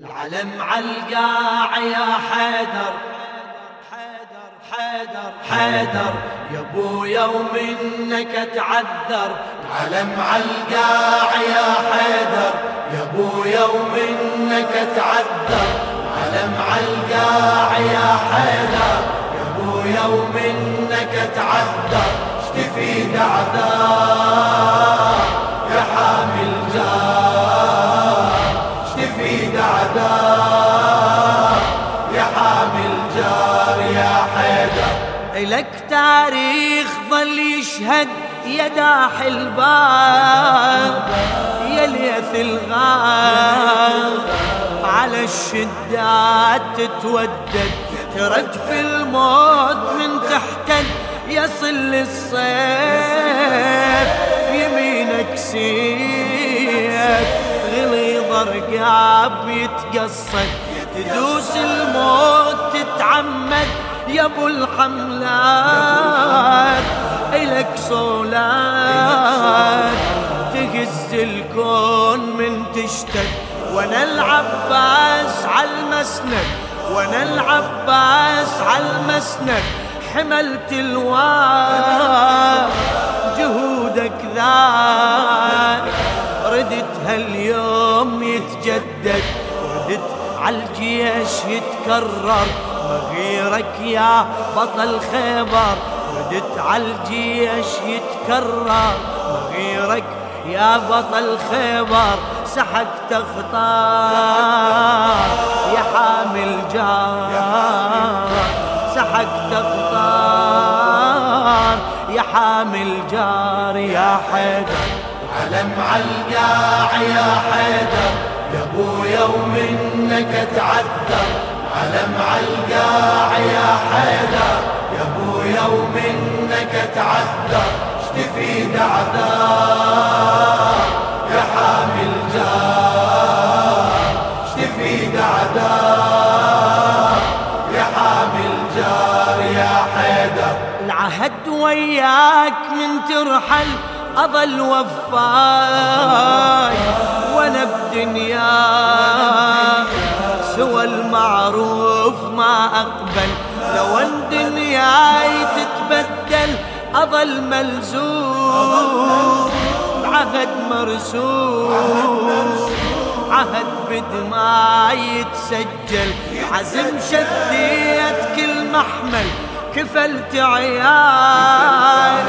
العلم عالقاع يا حيدر حيدر حيدر حيدر. يا ابويا ومنك اتعذر العلم عالقاع يا حيدر يا ابويا ومنك اتعذر العلم عالقاع يا حيدر يا ابويا ومنك اتعذر اشتفي اعذار داح الباب يا ليث الغاب. على الشدات تتودد ترجف الموت من تحتد يصل الصيف يمينك سيف غليظ رقاب يتقصد. تدوس الموت تتعمد يا ابو الحملات. الك صولات تهز الكون من تشتد وأنا العباس على المسند وأنا العباس على المسند. حملت الواد جهودك ذاك ردت هاليوم يتجدد ردت عالجيش يتكرر. مغيرك يا بطل خيبر. ردت عالجيش يتكرر. مغيرك يا بطل خيبر سحق تختار يا حامل جار سحق تختار يا حامل جار يا حيدر علم عالقاع يا حيدر. يا ابويا ومنك اتعذر علم عالقاع يا حيدر. يا ابويا ومنك اتعذر اشتفي اعذار يا حامل جار. اشتفي اعذار يا حامل جار يا حيدر. العهد وياك من ترحل أظل وفاي. وأنا بدنياك سوى المعروف ما أقبل. لو ان دنياي تتبدل أظل ملزوم. عهد مرسوم. عهد بدماء يتسجل. عزم شديت كل محمل. كفلت عيال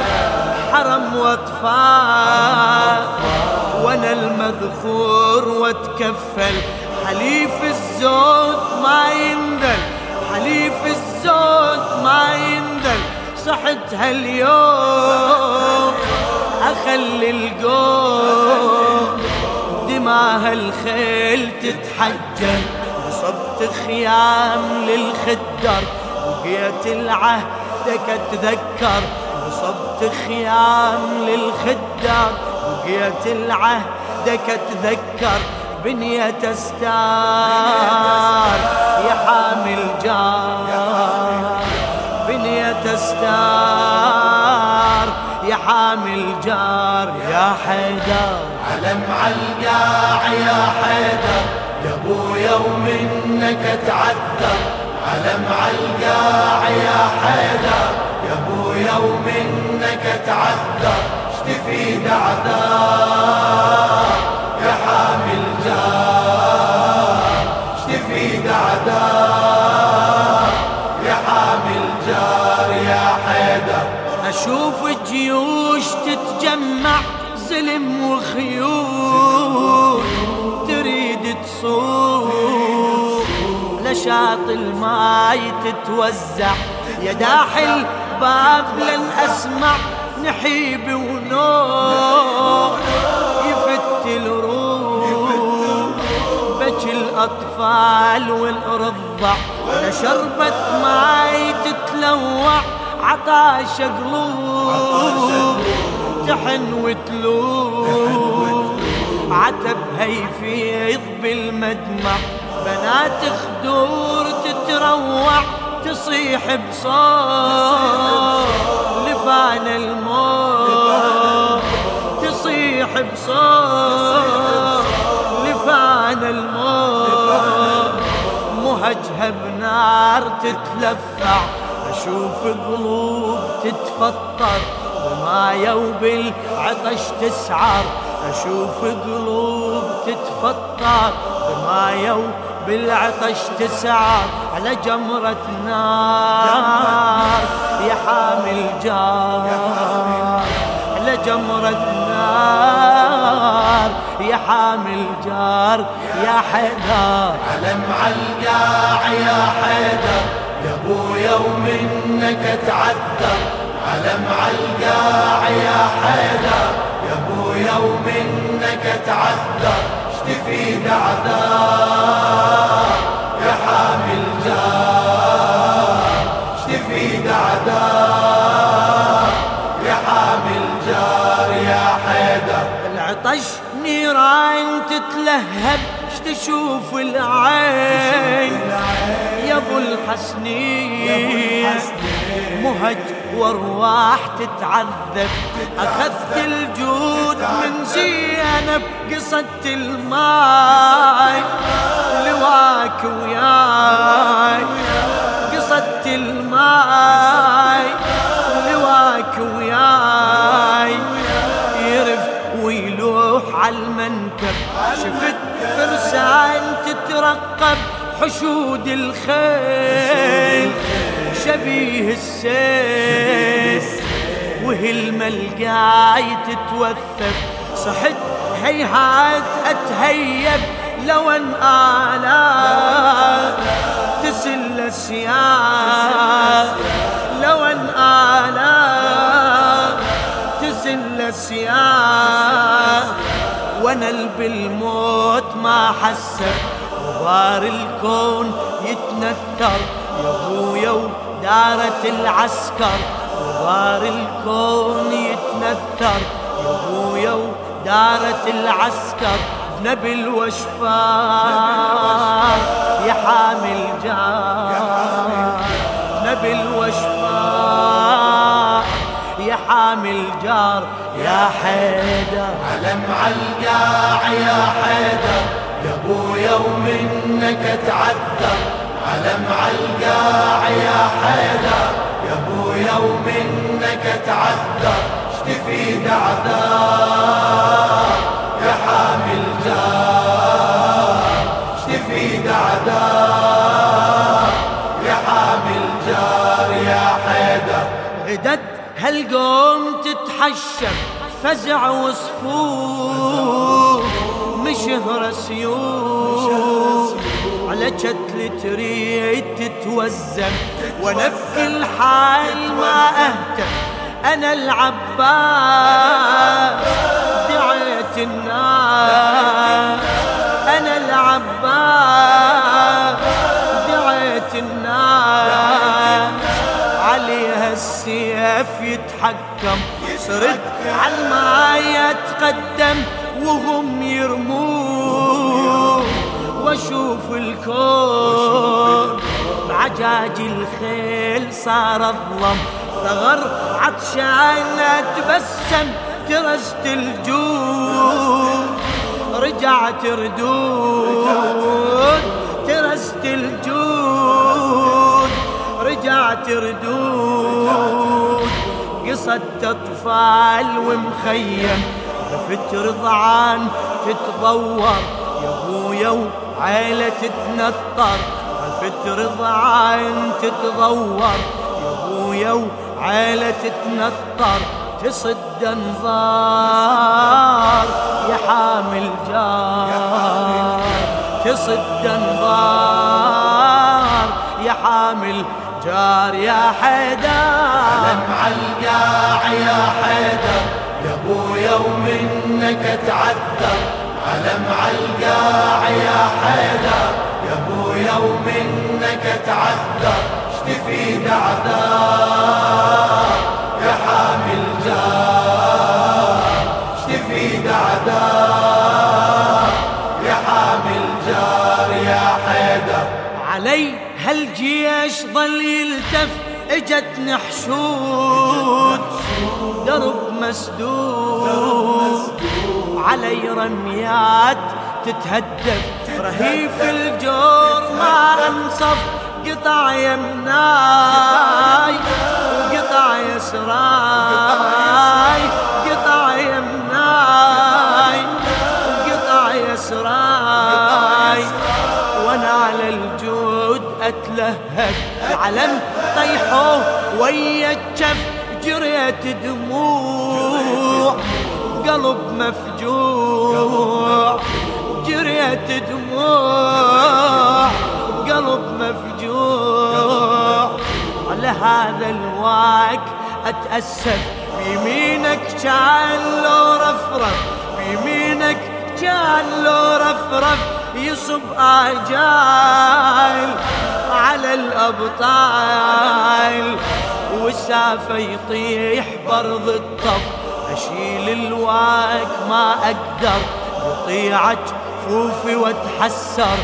حرم وأطفال. وأنا المذخور واتكفل. حليف الزود ما يندل حليف الزود ما يندل صحت هاليوم أخلي القوم دماها الخيل تتحجر. وصبت خيام للخدر بقيت العهدك اتذكر وصبت خيام للخدر بقيت العهدك اتذكر بنية استار يا حامل جار. استار يا حامل جار يا حيدر. علم عالقاع يا حيدر. يا ابويا ومنك اتعذر علم عالقاع يا حيدر. يا ابويا ومنك اتعذر اشتفي اعذار يا حامل جار. أشوف جيوش تتجمع زلم وخيول تريد تصور لشاط الماي تتوزع. يا داحل باب لن أسمع نحيب ونور يفت الروح بك الأطفال والرضع. ولا شربة ماي تتلوع عطاش قلوب تحن وتلوب عتبها يفيض بالمدمع بنات خدور تتروع تصيح بصوت. لفان الموت تصيح بصوت. لفان الموت وهجها بنار تتلفع. أشوف قلوب تتفطر ومايا وبالعطش تسعر. أشوف قلوب تتفطر ومايا بالعطش تسعر. على جمرة نار يا حامل جار. على جمرة نار يا حامل جار. يا حيدر. علم عالقاع يا حيدر. يا ابويا ومنك اتعذر علم عالقاع يا حيدر. يا ابويا ومنك اتعذر اشتفيد اعذار يا حامل جار. اشتفيد اعذار يا حامل جار يا حيدر. العطش نيران تتلهب. تشوف العين. الحسنين مهج وارواح تتعذب. أخذت الجود من زينب قصدت الماي. لواك وياي. قصدت الماي. لواك وياي. يرف ويلوح على المنكب شفت فرسان تترقب. حشود الخيل شبيه السيف وهي الملقاي تتوثب صحت هيهات أتهيب. لو أن آلاف تسل سياف لو أن آلاف تسل سياف وأنا بالموت ما حسب غبار الكون يتنثر. يا أبويا ودارة العسكر غبار الكون يتنثر. يا أبويا ودارة العسكر نبل وشفار يا حامل جار نبل وشفار يا حامل جار يا حيدر. علم عالقاع يا حيدر. يا ابويا ومنك اتعذر علم عالقاع يا حيدر. يا ابويا ومنك اتعذر اشتفيد اعذار يا حامل جار اشتفيد اعذار يا حامل جار يا حيدر. غدت هالقوم تتحشم فزع وصفوف مشهر سيوف. على جتل تريد تتوزن وأنا بكل حال ما اهتم أنا العباس دعيت الناس. أنا العباس دعيت الناس. عليها السيف يتحكم صرت عالما يتقدم وهم يرمون. الكون. بعجاج الخيل صار الظلم ثغر عطشان اتبسم ترست الجود. رجعت ردود ترست الجود. رجعت ردود قصة أطفال ومخيم. بفت رضعان تتضور يا أبويا وعيلة تتنطر بفت رضعان تتضور. يا أبويا وعيلة تتنطر تصد أنظار. يا حامل جار تصد أنظار. يا حامل جار يا حيدر. لمع القاع يا حيدر يا أبويا ومنك اتعذر مع القاع يا حيدر؟ يا ابويا ومنك اتعذر اشتفيد اعذار يا حامل جار اشتفيد اعذار يا حامل جار يا حيدر. علي هالجيش ظل يلتف إجتني حشود. درب مسدود. علي رميات تتهدف رهيف الجور ما أنصف قطع يمناي وقطع يسراي قطع يمناي وقطع يسراي. وأنا على الجود أتلهف العلم طيحوه ويا الجف جريت دموع. قلب مفجوع جريت دموع قلب مفجوع. على هذا الواك أتأسف بيمينك كان لو رفرف بيمينك كان لو رفرف يصب آجال على الأبطال. والسافة يطيح برض الطف أشيل الواك ما أقدر يطيع جفوفي واتحسر.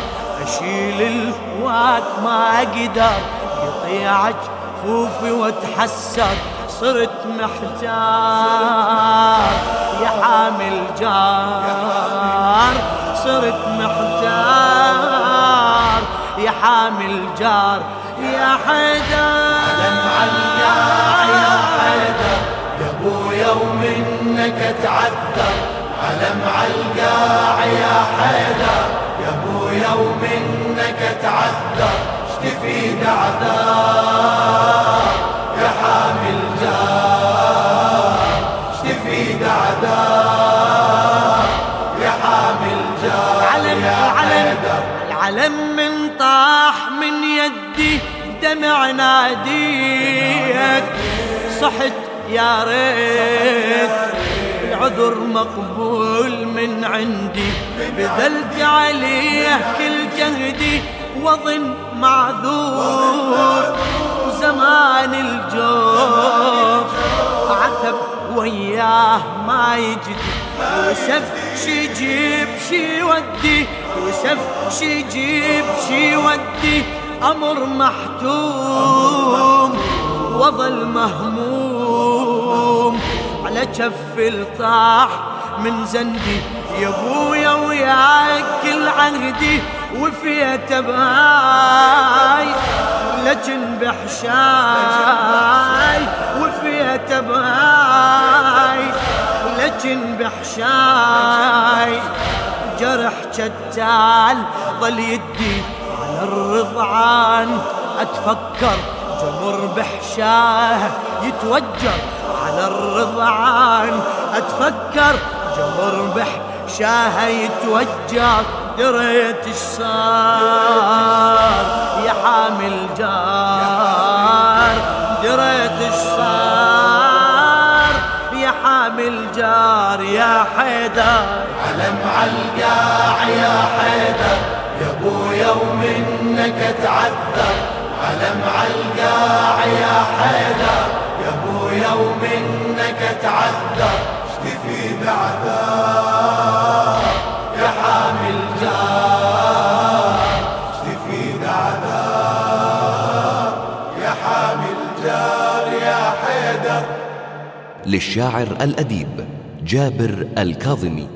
أشيل الواك ما أقدر يطيع جفوفي واتحسر. صرت محتار يا حامل جار. صرت محتار يا حامل جار. يا حيدر. علم يا حيدر. يا ابويا ومنك اتعذر علم القاع يا حيدر؟ يا ابويا ومنك اتعذر اشتفيد اعذار يا حامل جار. اشتفيد اعذار يا حامل جار. العلم يا حيدر. العلم من طاح من يدي دمع ناديك. صحت يا ريت العذر مقبول من عندي بذلت عليه كل جهدي وظن معذور. وزمان الجور عتب وياه ما يجدي. يوسف شي يجيب شي يودي يوسف شي يجيب شي يودي أمر محتوم وظل مهموم. على كف الطاح من زندي. يا أبويا وياك كل عهدي وفيت بهاي لجن بحشاي وفيت بهاي لجن بحشاي جرح شتال ظل يدي على الرضعان. أتفكر جمر بحشاه يتوجر على الرضعان. أتفكر جمر بحشاه يتوجر. دريت إيش صار يا حامل جار؟ دريت إيش صار يا حامل جار؟ يا حيدر. علم القاع يا حيدر. يا ابويا ومنك اتعذر علم القاع يا حيدر يا ابويا ومنك اتعذر اشتفي بعذاب يا حامل جار اشتفي بعذاب يا حامل جار يا حيدر. للشاعر الأديب جابر الكاظمي.